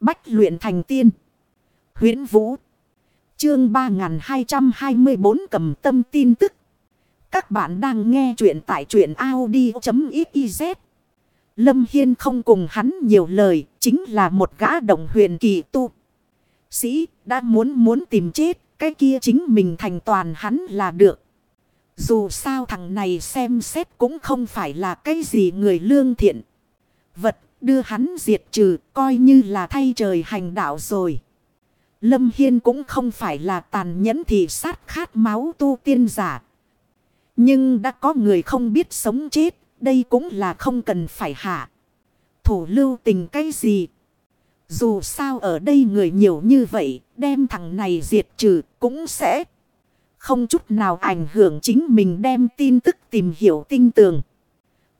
Bách luyện thành tiên. huyễn Vũ. Chương 3224 cầm tâm tin tức. Các bạn đang nghe truyện tại truyện Audi.xyz. Lâm Hiên không cùng hắn nhiều lời. Chính là một gã đồng huyền kỳ tu. Sĩ, đã muốn muốn tìm chết. Cái kia chính mình thành toàn hắn là được. Dù sao thằng này xem xét cũng không phải là cái gì người lương thiện. Vật đưa hắn diệt trừ coi như là thay trời hành đạo rồi. Lâm Hiên cũng không phải là tàn nhẫn thì sát khát máu tu tiên giả. Nhưng đã có người không biết sống chết, đây cũng là không cần phải hạ. Thủ lưu tình cái gì? Dù sao ở đây người nhiều như vậy, đem thằng này diệt trừ cũng sẽ không chút nào ảnh hưởng chính mình đem tin tức tìm hiểu tinh tường.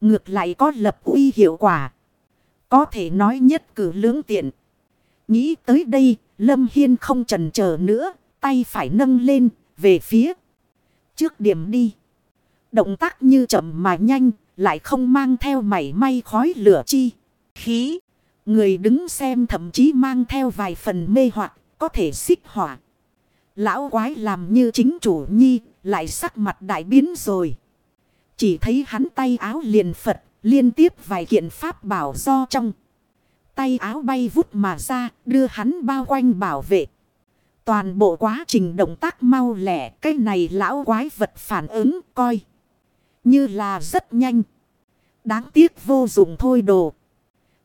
Ngược lại có lập uy hiệu quả. Có thể nói nhất cử lưỡng tiện. Nghĩ tới đây, Lâm Hiên không trần chờ nữa, tay phải nâng lên, về phía. Trước điểm đi. Động tác như chậm mà nhanh, lại không mang theo mảy may khói lửa chi. Khí. Người đứng xem thậm chí mang theo vài phần mê hoặc có thể xích hỏa. Lão quái làm như chính chủ nhi, lại sắc mặt đại biến rồi. Chỉ thấy hắn tay áo liền Phật, liên tiếp vài kiện pháp bảo do trong. Tay áo bay vút mà ra, đưa hắn bao quanh bảo vệ. Toàn bộ quá trình động tác mau lẻ, cái này lão quái vật phản ứng coi. Như là rất nhanh. Đáng tiếc vô dụng thôi đồ.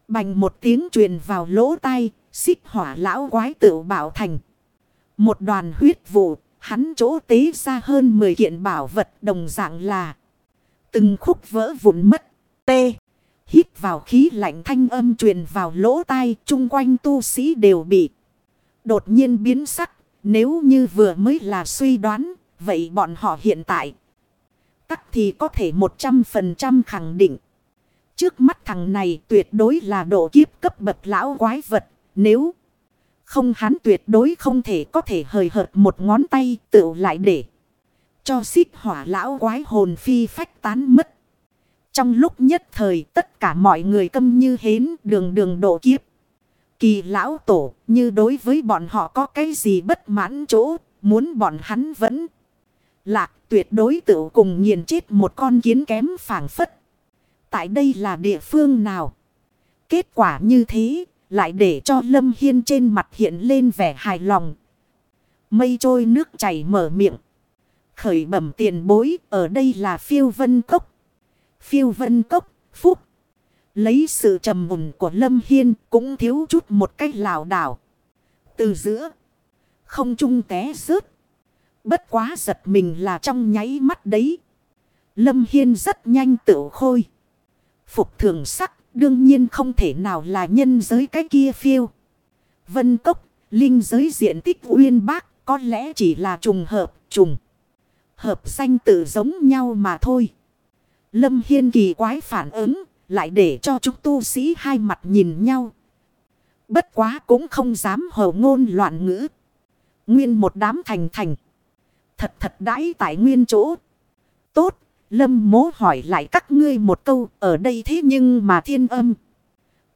Bành một tiếng truyền vào lỗ tai, xích hỏa lão quái tự bảo thành. Một đoàn huyết vụ, hắn chỗ tế ra hơn 10 kiện bảo vật đồng dạng là từng khúc vỡ vụn mất. T. Hít vào khí lạnh thanh âm truyền vào lỗ tai, chung quanh tu sĩ đều bị đột nhiên biến sắc. Nếu như vừa mới là suy đoán, vậy bọn họ hiện tại tắc thì có thể 100% khẳng định. Trước mắt thằng này tuyệt đối là độ kiếp cấp bậc lão quái vật. Nếu không hắn tuyệt đối không thể có thể hời hợt một ngón tay tự lại để. Cho xích hỏa lão quái hồn phi phách tán mất. Trong lúc nhất thời tất cả mọi người câm như hến đường đường độ kiếp. Kỳ lão tổ như đối với bọn họ có cái gì bất mãn chỗ, muốn bọn hắn vẫn lạc tuyệt đối tự cùng nghiền chết một con kiến kém phản phất. Tại đây là địa phương nào? Kết quả như thế lại để cho Lâm Hiên trên mặt hiện lên vẻ hài lòng. Mây trôi nước chảy mở miệng. Khởi bẩm tiền bối ở đây là phiêu vân cốc. Phiêu vân cốc, phúc. Lấy sự trầm mùn của Lâm Hiên cũng thiếu chút một cách lào đảo. Từ giữa, không trung té rớt. Bất quá giật mình là trong nháy mắt đấy. Lâm Hiên rất nhanh tự khôi. Phục thường sắc đương nhiên không thể nào là nhân giới cái kia phiêu. Vân cốc, linh giới diện tích uyên bác có lẽ chỉ là trùng hợp, trùng. Hợp danh tự giống nhau mà thôi. Lâm Hiên kỳ quái phản ứng, lại để cho chúng tu sĩ hai mặt nhìn nhau. Bất quá cũng không dám hầu ngôn loạn ngữ. Nguyên một đám thành thành. Thật thật đãi tại nguyên chỗ. Tốt, Lâm mố hỏi lại các ngươi một câu ở đây thế nhưng mà thiên âm.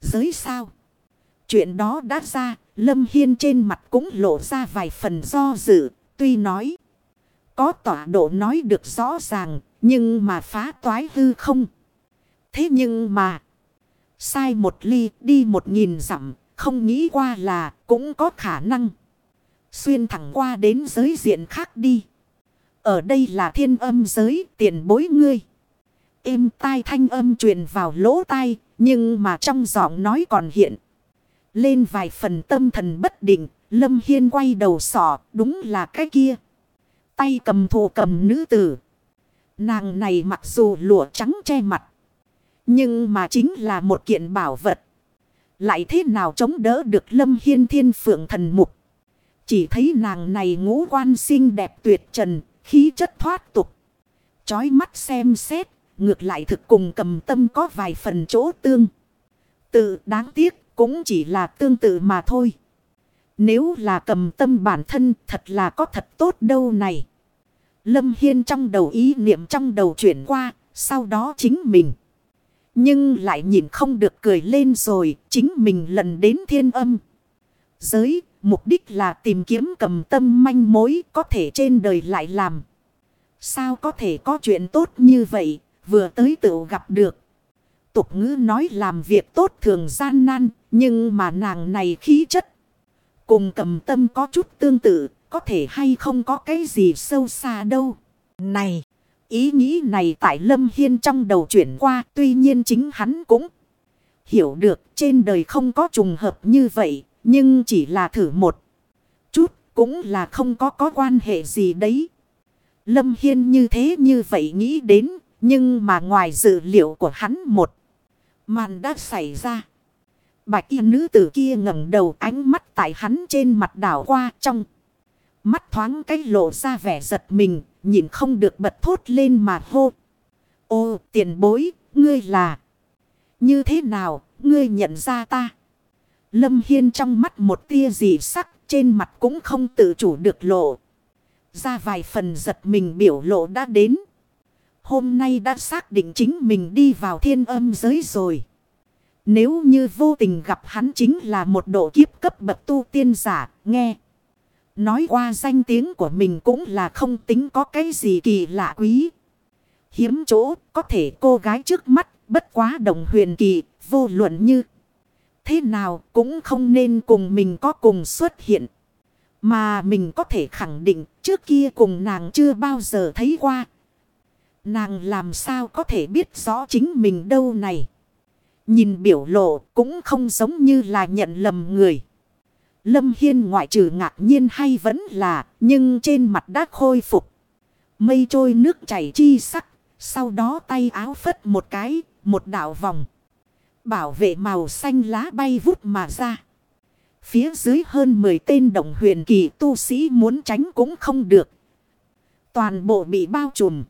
Giới sao? Chuyện đó đã ra, Lâm Hiên trên mặt cũng lộ ra vài phần do dự, tuy nói. Có tọa độ nói được rõ ràng, nhưng mà phá toái hư không. Thế nhưng mà, sai một ly đi một nghìn dặm, không nghĩ qua là cũng có khả năng. Xuyên thẳng qua đến giới diện khác đi. Ở đây là thiên âm giới tiền bối ngươi. Êm tai thanh âm truyền vào lỗ tai, nhưng mà trong giọng nói còn hiện. Lên vài phần tâm thần bất định, Lâm Hiên quay đầu sỏ, đúng là cái kia. Tay cầm thù cầm nữ tử. Nàng này mặc dù lụa trắng che mặt. Nhưng mà chính là một kiện bảo vật. Lại thế nào chống đỡ được Lâm Hiên thiên phượng thần mục. Chỉ thấy nàng này ngũ quan xinh đẹp tuyệt trần, khí chất thoát tục. Chói mắt xem xét, ngược lại thực cùng cầm tâm có vài phần chỗ tương. Tự đáng tiếc cũng chỉ là tương tự mà thôi. Nếu là cầm tâm bản thân thật là có thật tốt đâu này. Lâm Hiên trong đầu ý niệm trong đầu chuyển qua, sau đó chính mình. Nhưng lại nhìn không được cười lên rồi, chính mình lần đến thiên âm. Giới, mục đích là tìm kiếm cầm tâm manh mối có thể trên đời lại làm. Sao có thể có chuyện tốt như vậy, vừa tới tự gặp được. Tục ngữ nói làm việc tốt thường gian nan, nhưng mà nàng này khí chất. Cùng cầm tâm có chút tương tự, có thể hay không có cái gì sâu xa đâu. Này, ý nghĩ này tại Lâm Hiên trong đầu chuyển qua, tuy nhiên chính hắn cũng hiểu được trên đời không có trùng hợp như vậy, nhưng chỉ là thử một chút, cũng là không có có quan hệ gì đấy. Lâm Hiên như thế như vậy nghĩ đến, nhưng mà ngoài dự liệu của hắn một màn đã xảy ra. Bạch y nữ tử kia ngẩng đầu ánh mắt tại hắn trên mặt đảo qua trong. Mắt thoáng cái lộ ra vẻ giật mình, nhìn không được bật thốt lên mà hô. Ô tiền bối, ngươi là... Như thế nào, ngươi nhận ra ta? Lâm Hiên trong mắt một tia dị sắc, trên mặt cũng không tự chủ được lộ. Ra vài phần giật mình biểu lộ đã đến. Hôm nay đã xác định chính mình đi vào thiên âm giới rồi. Nếu như vô tình gặp hắn chính là một độ kiếp cấp bậc tu tiên giả, nghe. Nói qua danh tiếng của mình cũng là không tính có cái gì kỳ lạ quý. Hiếm chỗ, có thể cô gái trước mắt, bất quá đồng huyền kỳ, vô luận như. Thế nào cũng không nên cùng mình có cùng xuất hiện. Mà mình có thể khẳng định, trước kia cùng nàng chưa bao giờ thấy qua. Nàng làm sao có thể biết rõ chính mình đâu này. Nhìn biểu lộ cũng không giống như là nhận lầm người. Lâm Hiên ngoại trừ ngạc nhiên hay vẫn là, nhưng trên mặt đã khôi phục. Mây trôi nước chảy chi sắc, sau đó tay áo phất một cái, một đảo vòng. Bảo vệ màu xanh lá bay vút mà ra. Phía dưới hơn 10 tên đồng huyền kỳ tu sĩ muốn tránh cũng không được. Toàn bộ bị bao trùm.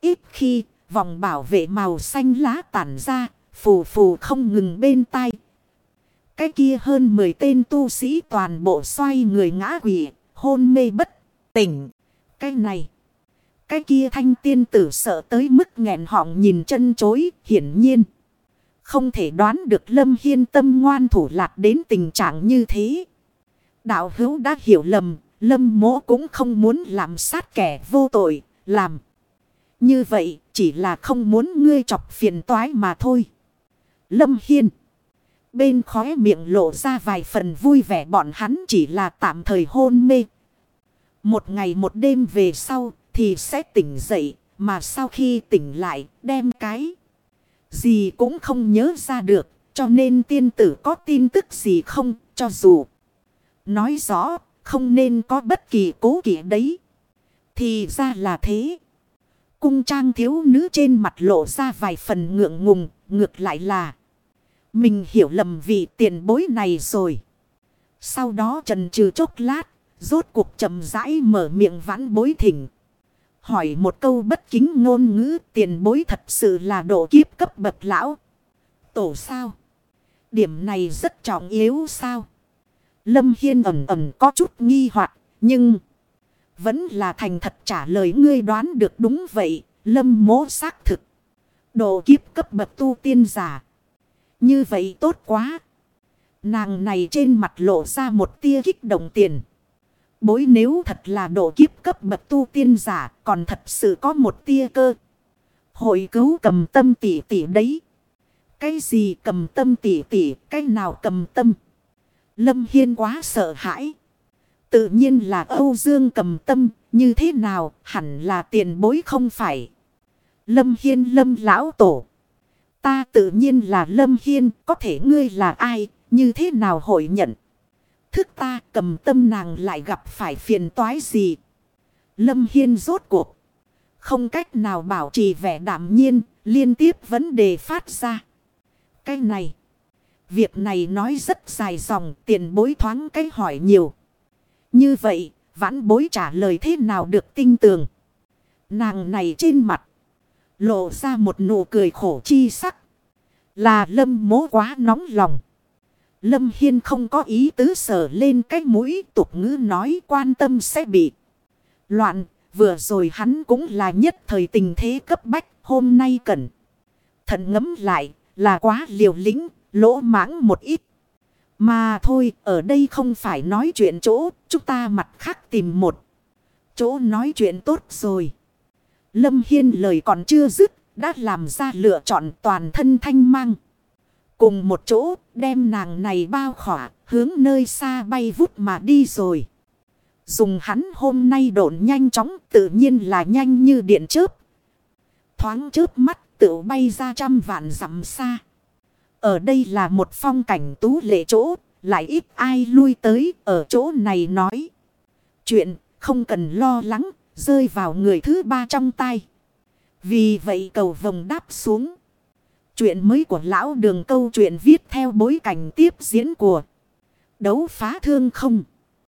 Ít khi vòng bảo vệ màu xanh lá tản ra, phù phù không ngừng bên tai. Cái kia hơn 10 tên tu sĩ toàn bộ xoay người ngã quỷ, hôn mê bất tỉnh. Cái này. Cái kia thanh tiên tử sợ tới mức nghẹn họng nhìn chân chối, hiển nhiên. Không thể đoán được Lâm Hiên tâm ngoan thủ lạc đến tình trạng như thế. Đạo hữu đã hiểu lầm, Lâm mỗ cũng không muốn làm sát kẻ vô tội, làm. Như vậy chỉ là không muốn ngươi chọc phiền toái mà thôi. Lâm Hiên. Bên khóe miệng lộ ra vài phần vui vẻ bọn hắn chỉ là tạm thời hôn mê. Một ngày một đêm về sau thì sẽ tỉnh dậy. Mà sau khi tỉnh lại đem cái gì cũng không nhớ ra được. Cho nên tiên tử có tin tức gì không cho dù. Nói rõ không nên có bất kỳ cố kỵ đấy. Thì ra là thế. Cung trang thiếu nữ trên mặt lộ ra vài phần ngượng ngùng. Ngược lại là. Mình hiểu lầm vị tiền bối này rồi. Sau đó trần trừ chốc lát. Rốt cuộc chậm rãi mở miệng vãn bối thỉnh. Hỏi một câu bất kính ngôn ngữ, tiền bối thật sự là độ kiếp cấp bậc lão. Tổ sao? Điểm này rất trọng yếu sao? Lâm Hiên ẩm ẩm có chút nghi hoặc, nhưng vẫn là thành thật trả lời ngươi đoán được đúng vậy. Lâm mố xác thực. Độ kiếp cấp bậc tu tiên giả. Như vậy tốt quá. Nàng này trên mặt lộ ra một tia kích động tiền. Bối nếu thật là độ kiếp cấp bậc tu tiên giả còn thật sự có một tia cơ. Hội cứu cầm tâm tỷ tỷ đấy. Cái gì cầm tâm tỷ tỷ, cái nào cầm tâm. Lâm Hiên quá sợ hãi. Tự nhiên là Âu Dương cầm tâm, như thế nào hẳn là tiền bối không phải. Lâm Hiên lâm lão tổ. Ta tự nhiên là Lâm Hiên, có thể ngươi là ai, như thế nào hội nhận thức ta cầm tâm nàng lại gặp phải phiền toái gì. Lâm Hiên rốt cuộc. Không cách nào bảo trì vẻ đảm nhiên, liên tiếp vấn đề phát ra. Cái này. Việc này nói rất dài dòng, tiền bối thoáng cái hỏi nhiều. Như vậy, vãn bối trả lời thế nào được tinh tường. Nàng này trên mặt. Lộ ra một nụ cười khổ chi sắc. Là lâm mố quá nóng lòng. Lâm Hiên không có ý tứ sở lên cái mũi tục ngữ nói quan tâm sẽ bị loạn. Vừa rồi hắn cũng là nhất thời tình thế cấp bách hôm nay cần. Thận ngấm lại là quá liều lĩnh, lỗ mãng một ít. Mà thôi, ở đây không phải nói chuyện chỗ, chúng ta mặt khác tìm một. Chỗ nói chuyện tốt rồi. Lâm Hiên lời còn chưa dứt, đã làm ra lựa chọn toàn thân thanh mang. Cùng một chỗ, đem nàng này bao khỏa, hướng nơi xa bay vút mà đi rồi. Dùng hắn hôm nay độn nhanh chóng, tự nhiên là nhanh như điện chớp. Thoáng chớp mắt, tự bay ra trăm vạn dặm xa. Ở đây là một phong cảnh tú lệ chỗ, lại ít ai lui tới ở chỗ này nói. Chuyện không cần lo lắng, rơi vào người thứ ba trong tay. Vì vậy cầu vồng đáp xuống. Chuyện mới của lão đường câu chuyện viết theo bối cảnh tiếp diễn của đấu phá thương không.